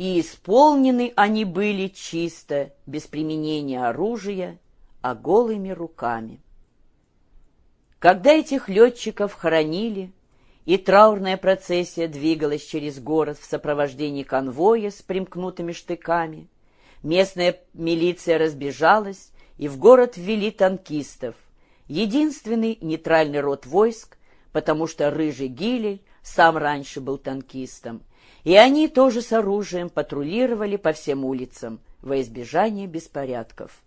и исполнены они были чисто, без применения оружия, а голыми руками. Когда этих летчиков хоронили, и траурная процессия двигалась через город в сопровождении конвоя с примкнутыми штыками, местная милиция разбежалась, и в город ввели танкистов, единственный нейтральный род войск, потому что Рыжий Гилель сам раньше был танкистом, и они тоже с оружием патрулировали по всем улицам во избежание беспорядков.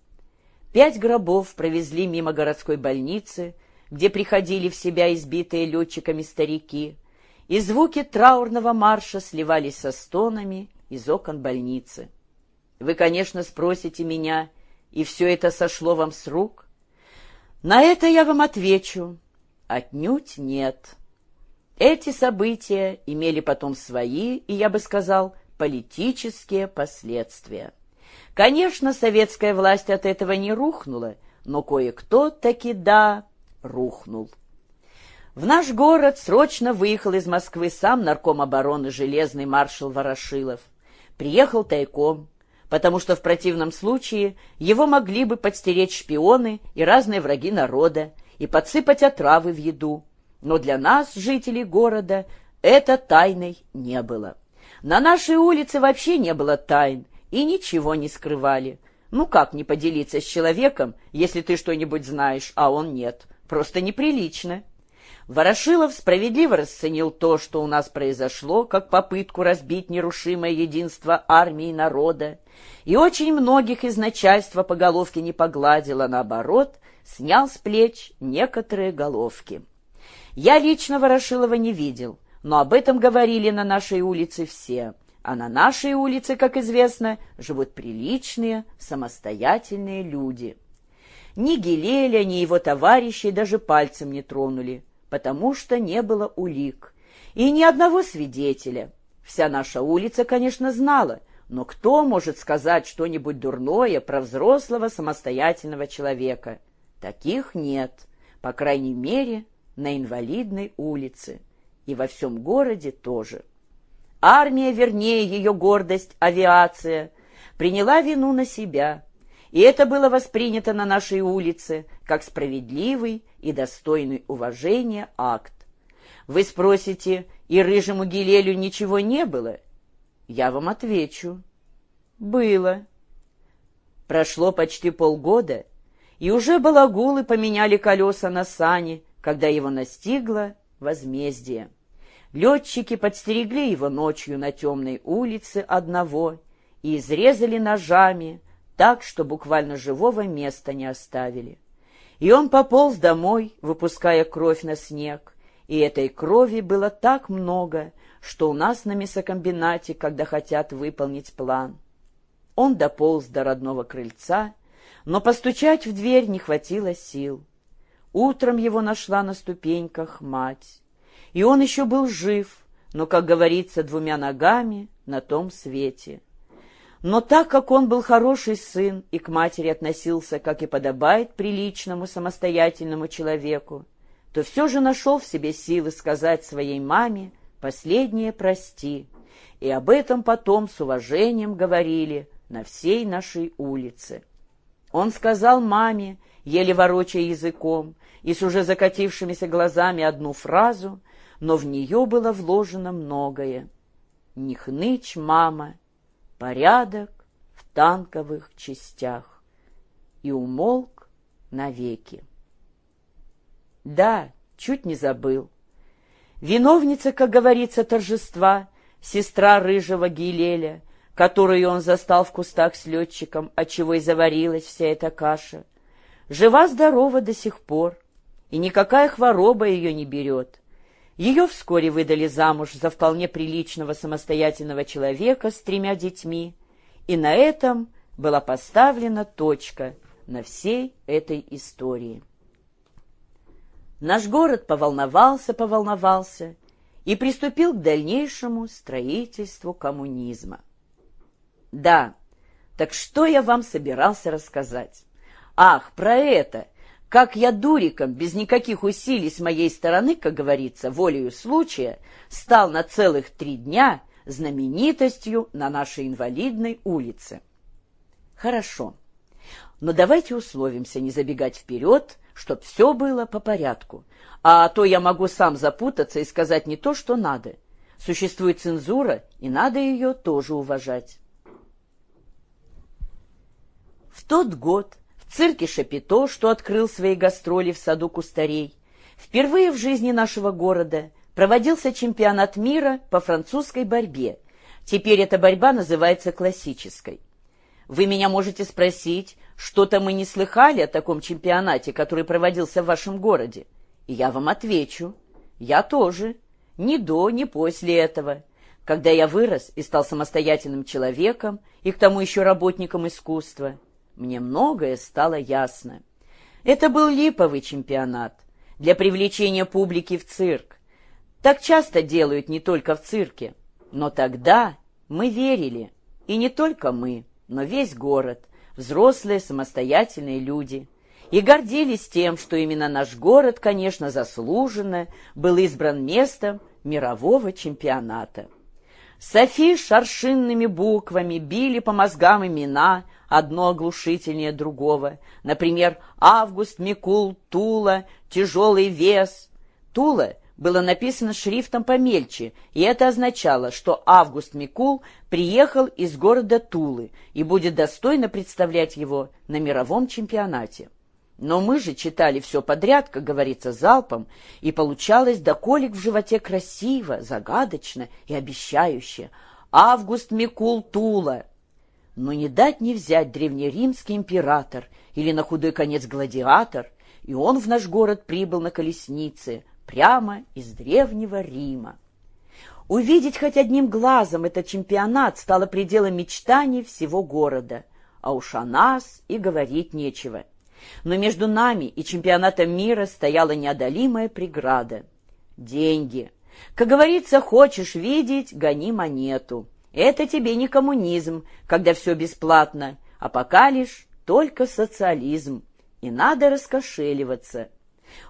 Пять гробов провезли мимо городской больницы, где приходили в себя избитые летчиками старики, и звуки траурного марша сливались со стонами из окон больницы. Вы, конечно, спросите меня, и все это сошло вам с рук? На это я вам отвечу. Отнюдь нет. Эти события имели потом свои, и, я бы сказал, политические последствия. Конечно, советская власть от этого не рухнула, но кое-кто таки да рухнул. В наш город срочно выехал из Москвы сам нарком обороны железный маршал Ворошилов. Приехал тайком, потому что в противном случае его могли бы подстеречь шпионы и разные враги народа и подсыпать отравы в еду. Но для нас, жителей города, это тайной не было. На нашей улице вообще не было тайн, и ничего не скрывали. Ну как не поделиться с человеком, если ты что-нибудь знаешь, а он нет? Просто неприлично. Ворошилов справедливо расценил то, что у нас произошло, как попытку разбить нерушимое единство армии и народа, и очень многих из начальства по головке не погладил, а наоборот, снял с плеч некоторые головки. Я лично Ворошилова не видел, но об этом говорили на нашей улице все, а на нашей улице, как известно, живут приличные, самостоятельные люди. Ни Гелеля, ни его товарищей даже пальцем не тронули, потому что не было улик. И ни одного свидетеля. Вся наша улица, конечно, знала — но кто может сказать что-нибудь дурное про взрослого самостоятельного человека? Таких нет, по крайней мере, на инвалидной улице. И во всем городе тоже. Армия, вернее, ее гордость, авиация, приняла вину на себя. И это было воспринято на нашей улице как справедливый и достойный уважения акт. Вы спросите, и рыжему Гилелю ничего не было? Я вам отвечу. Было. Прошло почти полгода, и уже балагулы поменяли колеса на сани, когда его настигло возмездие. Летчики подстерегли его ночью на темной улице одного и изрезали ножами так, что буквально живого места не оставили. И он пополз домой, выпуская кровь на снег, и этой крови было так много, что у нас на мясокомбинате, когда хотят выполнить план. Он дополз до родного крыльца, но постучать в дверь не хватило сил. Утром его нашла на ступеньках мать. И он еще был жив, но, как говорится, двумя ногами на том свете. Но так как он был хороший сын и к матери относился, как и подобает приличному самостоятельному человеку, то все же нашел в себе силы сказать своей маме последнее «прости», и об этом потом с уважением говорили на всей нашей улице. Он сказал маме, еле ворочая языком, и с уже закатившимися глазами одну фразу, но в нее было вложено многое. «Не мама, порядок в танковых частях» и умолк навеки. Да, чуть не забыл. Виновница, как говорится, торжества, сестра рыжего Гилеля, которую он застал в кустах с летчиком, отчего и заварилась вся эта каша, жива-здорова до сих пор, и никакая хвороба ее не берет. Ее вскоре выдали замуж за вполне приличного самостоятельного человека с тремя детьми, и на этом была поставлена точка на всей этой истории. Наш город поволновался, поволновался и приступил к дальнейшему строительству коммунизма. Да, так что я вам собирался рассказать? Ах, про это! Как я дуриком, без никаких усилий с моей стороны, как говорится, волею случая, стал на целых три дня знаменитостью на нашей инвалидной улице. Хорошо. Но давайте условимся не забегать вперед, чтоб все было по порядку. А то я могу сам запутаться и сказать не то, что надо. Существует цензура, и надо ее тоже уважать. В тот год цирке Шапито, что открыл свои гастроли в саду кустарей, впервые в жизни нашего города проводился чемпионат мира по французской борьбе. Теперь эта борьба называется классической. Вы меня можете спросить, что-то мы не слыхали о таком чемпионате, который проводился в вашем городе. И я вам отвечу. Я тоже. Ни до, ни после этого. Когда я вырос и стал самостоятельным человеком, и к тому еще работником искусства, мне многое стало ясно. Это был липовый чемпионат для привлечения публики в цирк. Так часто делают не только в цирке. Но тогда мы верили, и не только мы, но весь город, взрослые самостоятельные люди, и гордились тем, что именно наш город, конечно, заслуженно был избран местом мирового чемпионата. Софи шаршинными буквами били по мозгам имена, одно оглушительнее другого. Например, Август Микул Тула, тяжелый вес. Тула было написано шрифтом помельче, и это означало, что Август Микул приехал из города Тулы и будет достойно представлять его на мировом чемпионате. Но мы же читали все подряд, как говорится, залпом, и получалось до колик в животе красиво, загадочно и обещающе. Август Микул Тула. Но не дать не взять древнеримский император или на худой конец гладиатор, и он в наш город прибыл на колеснице, прямо из древнего Рима. Увидеть хоть одним глазом этот чемпионат стало пределом мечтаний всего города, а уж о нас и говорить нечего. Но между нами и чемпионатом мира стояла неодолимая преграда — деньги. Как говорится, хочешь видеть — гони монету. Это тебе не коммунизм, когда все бесплатно, а пока лишь только социализм. И надо раскошеливаться.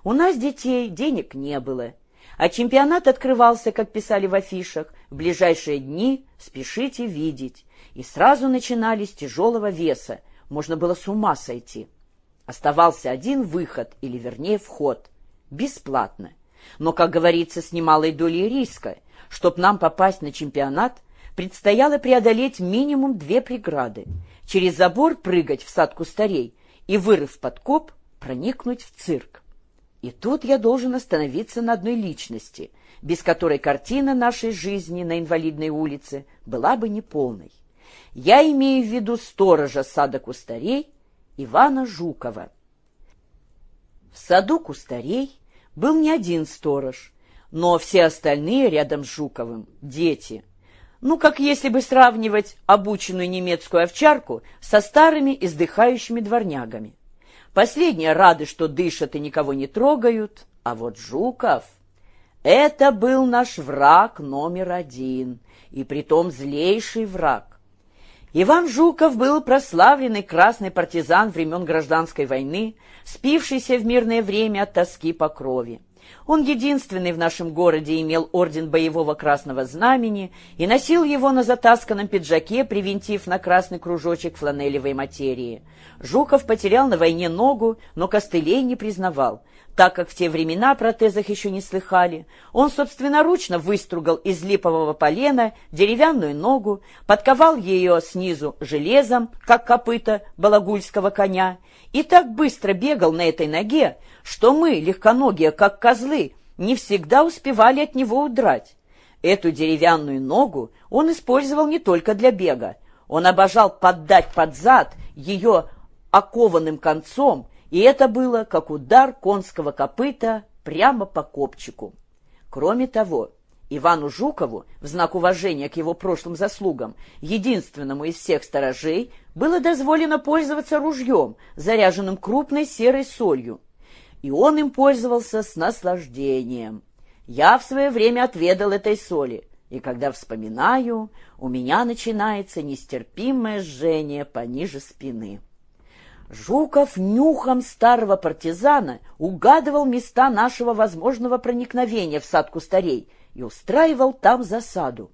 У нас детей денег не было, а чемпионат открывался, как писали в афишах, в ближайшие дни спешите видеть. И сразу начинали с тяжелого веса, можно было с ума сойти. Оставался один выход, или вернее вход, бесплатно. Но, как говорится, с немалой долей риска. Чтоб нам попасть на чемпионат, предстояло преодолеть минимум две преграды. Через забор прыгать в сад кустарей и, вырыв подкоп, проникнуть в цирк. И тут я должен остановиться на одной личности, без которой картина нашей жизни на инвалидной улице была бы неполной. Я имею в виду сторожа сада кустарей Ивана Жукова. В саду кустарей был не один сторож, но все остальные рядом с Жуковым — дети. Ну, как если бы сравнивать обученную немецкую овчарку со старыми издыхающими дворнягами. Последние рады, что дышат и никого не трогают, а вот Жуков... Это был наш враг номер один, и притом злейший враг. Иван Жуков был прославленный красный партизан времен Гражданской войны, спившийся в мирное время от тоски по крови. Он единственный в нашем городе имел орден боевого красного знамени и носил его на затасканном пиджаке, привинтив на красный кружочек фланелевой материи. Жуков потерял на войне ногу, но костылей не признавал. Так как в те времена о протезах еще не слыхали, он собственноручно выстругал из липового полена деревянную ногу, подковал ее снизу железом, как копыта балагульского коня, и так быстро бегал на этой ноге, что мы, легконогие, как козлы, не всегда успевали от него удрать. Эту деревянную ногу он использовал не только для бега. Он обожал поддать под зад ее окованным концом, и это было как удар конского копыта прямо по копчику. Кроме того, Ивану Жукову, в знак уважения к его прошлым заслугам, единственному из всех сторожей, было дозволено пользоваться ружьем, заряженным крупной серой солью. И он им пользовался с наслаждением. Я в свое время отведал этой соли, и когда вспоминаю, у меня начинается нестерпимое жжение пониже спины. Жуков нюхом старого партизана угадывал места нашего возможного проникновения в сад кустарей и устраивал там засаду.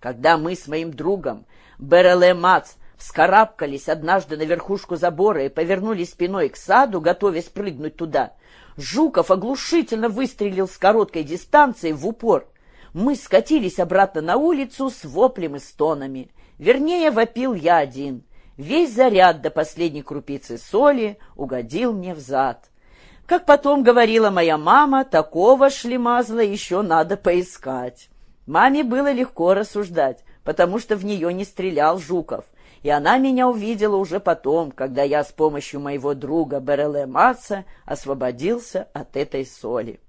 Когда мы с моим другом Береле Мац вскарабкались однажды на верхушку забора и повернулись спиной к саду, готовясь прыгнуть туда, Жуков оглушительно выстрелил с короткой дистанции в упор. Мы скатились обратно на улицу с воплем и стонами. Вернее, вопил я один. Весь заряд до последней крупицы соли угодил мне в зад. Как потом говорила моя мама, такого шлемазла еще надо поискать. Маме было легко рассуждать, потому что в нее не стрелял Жуков, и она меня увидела уже потом, когда я с помощью моего друга Береле Матса освободился от этой соли.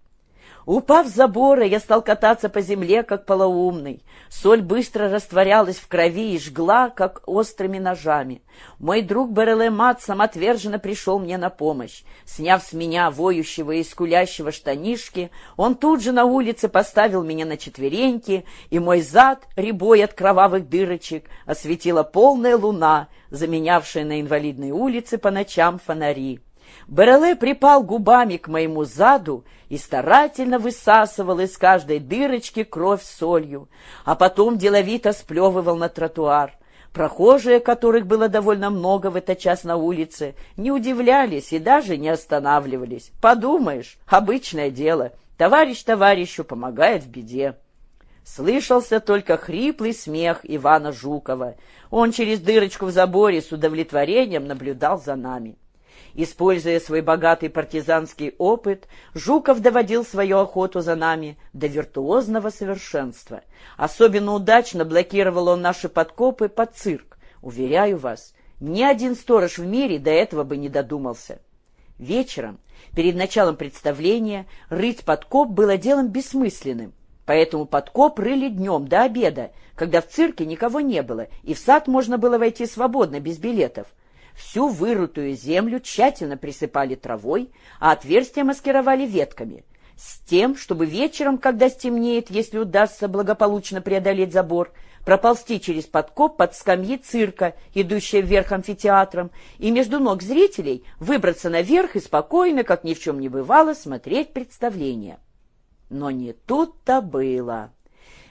Упав с забора, я стал кататься по земле, как полоумный. Соль быстро растворялась в крови и жгла, как острыми ножами. Мой друг Береле Мат самоотверженно пришел мне на помощь. Сняв с меня воющего и скулящего штанишки, он тут же на улице поставил меня на четвереньки, и мой зад, рябой от кровавых дырочек, осветила полная луна, заменявшая на инвалидной улице по ночам фонари. Береле припал губами к моему заду и старательно высасывал из каждой дырочки кровь солью, а потом деловито сплевывал на тротуар. Прохожие, которых было довольно много в этот час на улице, не удивлялись и даже не останавливались. Подумаешь, обычное дело, товарищ товарищу помогает в беде. Слышался только хриплый смех Ивана Жукова. Он через дырочку в заборе с удовлетворением наблюдал за нами. Используя свой богатый партизанский опыт, Жуков доводил свою охоту за нами до виртуозного совершенства. Особенно удачно блокировал он наши подкопы под цирк. Уверяю вас, ни один сторож в мире до этого бы не додумался. Вечером, перед началом представления, рыть подкоп было делом бессмысленным. Поэтому подкоп рыли днем до обеда, когда в цирке никого не было, и в сад можно было войти свободно, без билетов. Всю вырутую землю тщательно присыпали травой, а отверстия маскировали ветками, с тем, чтобы вечером, когда стемнеет, если удастся благополучно преодолеть забор, проползти через подкоп под скамьи цирка, идущие вверх амфитеатром, и между ног зрителей выбраться наверх и спокойно, как ни в чем не бывало, смотреть представление. Но не тут-то было.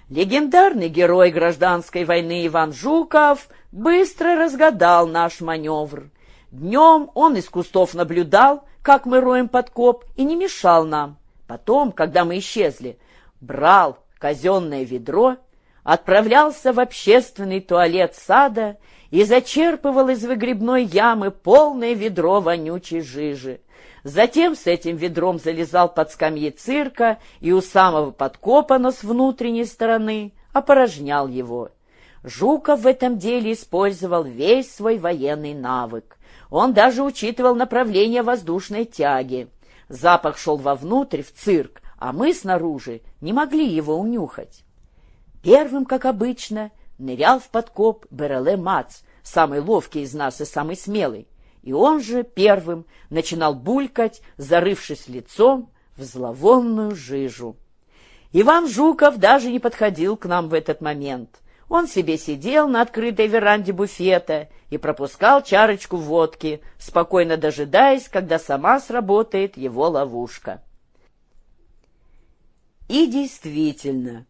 Легендарный герой гражданской войны Иван Жуков быстро разгадал наш маневр. Днем он из кустов наблюдал, как мы роем подкоп, и не мешал нам. Потом, когда мы исчезли, брал казенное ведро, отправлялся в общественный туалет сада и зачерпывал из выгребной ямы полное ведро вонючей жижи. Затем с этим ведром залезал под скамьи цирка и у самого подкопа, но с внутренней стороны, опорожнял его. Жуков в этом деле использовал весь свой военный навык. Он даже учитывал направление воздушной тяги. Запах шел вовнутрь, в цирк, а мы снаружи не могли его унюхать. Первым, как обычно, нырял в подкоп Береле Мац, самый ловкий из нас и самый смелый и он же первым начинал булькать, зарывшись лицом в зловонную жижу. Иван Жуков даже не подходил к нам в этот момент. Он себе сидел на открытой веранде буфета и пропускал чарочку водки, спокойно дожидаясь, когда сама сработает его ловушка. И действительно,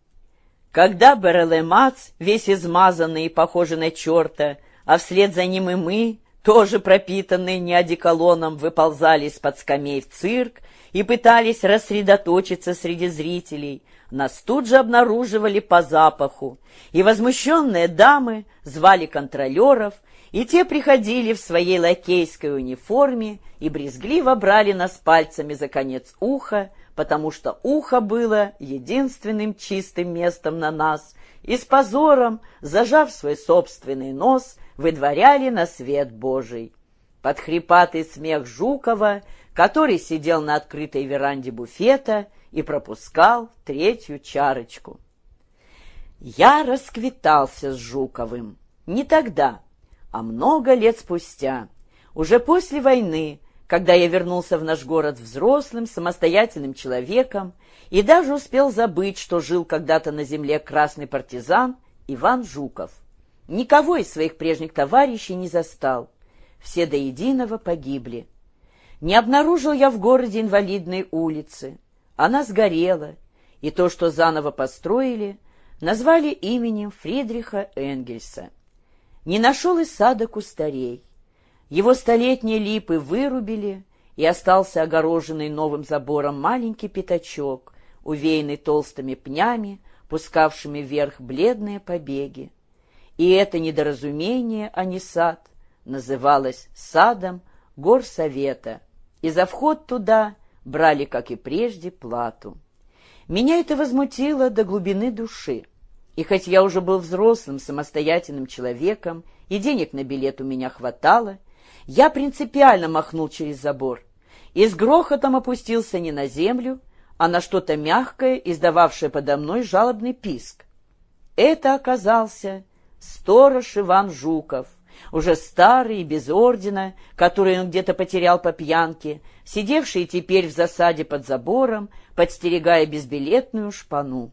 когда Берелемац, весь измазанный и похожий на черта, а вслед за ним и мы, тоже пропитанные неодеколоном, выползали из-под скамей в цирк и пытались рассредоточиться среди зрителей. Нас тут же обнаруживали по запаху, и возмущенные дамы звали контролеров, и те приходили в своей лакейской униформе и брезгливо брали нас пальцами за конец уха, потому что ухо было единственным чистым местом на нас, и с позором, зажав свой собственный нос, выдворяли на свет Божий. Под хрипатый смех Жукова, который сидел на открытой веранде буфета и пропускал третью чарочку. Я расквитался с Жуковым. Не тогда, а много лет спустя, уже после войны, когда я вернулся в наш город взрослым, самостоятельным человеком и даже успел забыть, что жил когда-то на земле красный партизан Иван Жуков. Никого из своих прежних товарищей не застал. Все до единого погибли. Не обнаружил я в городе инвалидной улицы. Она сгорела, и то, что заново построили, назвали именем Фридриха Энгельса. Не нашел из сада кустарей. Его столетние липы вырубили, и остался огороженный новым забором маленький пятачок, увеянный толстыми пнями, пускавшими вверх бледные побеги. И это недоразумение, а не сад, называлось садом горсовета, и за вход туда брали, как и прежде, плату. Меня это возмутило до глубины души. И хоть я уже был взрослым, самостоятельным человеком, и денег на билет у меня хватало, я принципиально махнул через забор и с грохотом опустился не на землю, а на что-то мягкое, издававшее подо мной жалобный писк. Это оказался сторож Иван Жуков, уже старый и без ордена, который он где-то потерял по пьянке, сидевший теперь в засаде под забором, подстерегая безбилетную шпану.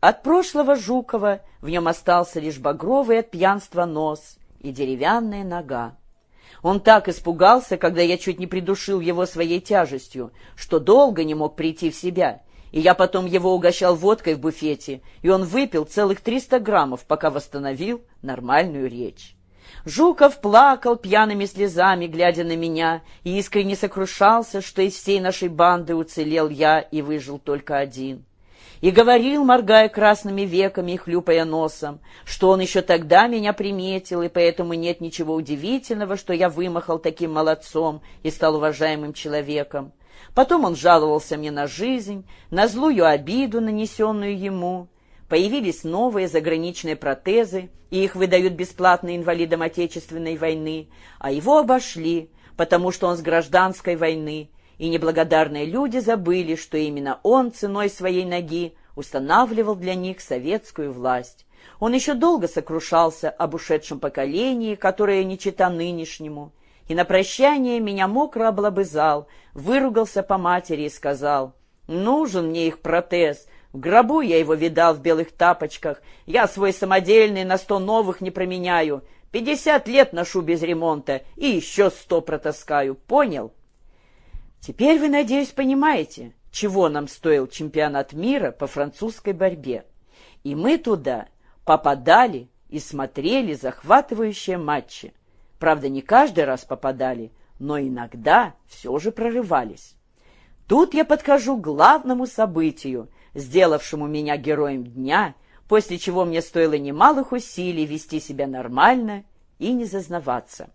От прошлого Жукова в нем остался лишь багровый от пьянства нос и деревянная нога. Он так испугался, когда я чуть не придушил его своей тяжестью, что долго не мог прийти в себя, и я потом его угощал водкой в буфете, и он выпил целых триста граммов, пока восстановил нормальную речь. Жуков плакал пьяными слезами, глядя на меня, и искренне сокрушался, что из всей нашей банды уцелел я и выжил только один. И говорил, моргая красными веками и хлюпая носом, что он еще тогда меня приметил, и поэтому нет ничего удивительного, что я вымахал таким молодцом и стал уважаемым человеком. Потом он жаловался мне на жизнь, на злую обиду, нанесенную ему, Появились новые заграничные протезы, и их выдают бесплатно инвалидам Отечественной войны, а его обошли, потому что он с гражданской войны, и неблагодарные люди забыли, что именно он ценой своей ноги устанавливал для них советскую власть. Он еще долго сокрушался об ушедшем поколении, которое не чита нынешнему, и на прощание меня мокро облобызал, выругался по матери и сказал, «Нужен мне их протез, в гробу я его видал в белых тапочках. Я свой самодельный на сто новых не променяю. Пятьдесят лет ношу без ремонта и еще сто протаскаю. Понял? Теперь вы, надеюсь, понимаете, чего нам стоил чемпионат мира по французской борьбе. И мы туда попадали и смотрели захватывающие матчи. Правда, не каждый раз попадали, но иногда все же прорывались. Тут я подхожу главному событию — сделавшему меня героем дня, после чего мне стоило немалых усилий вести себя нормально и не зазнаваться.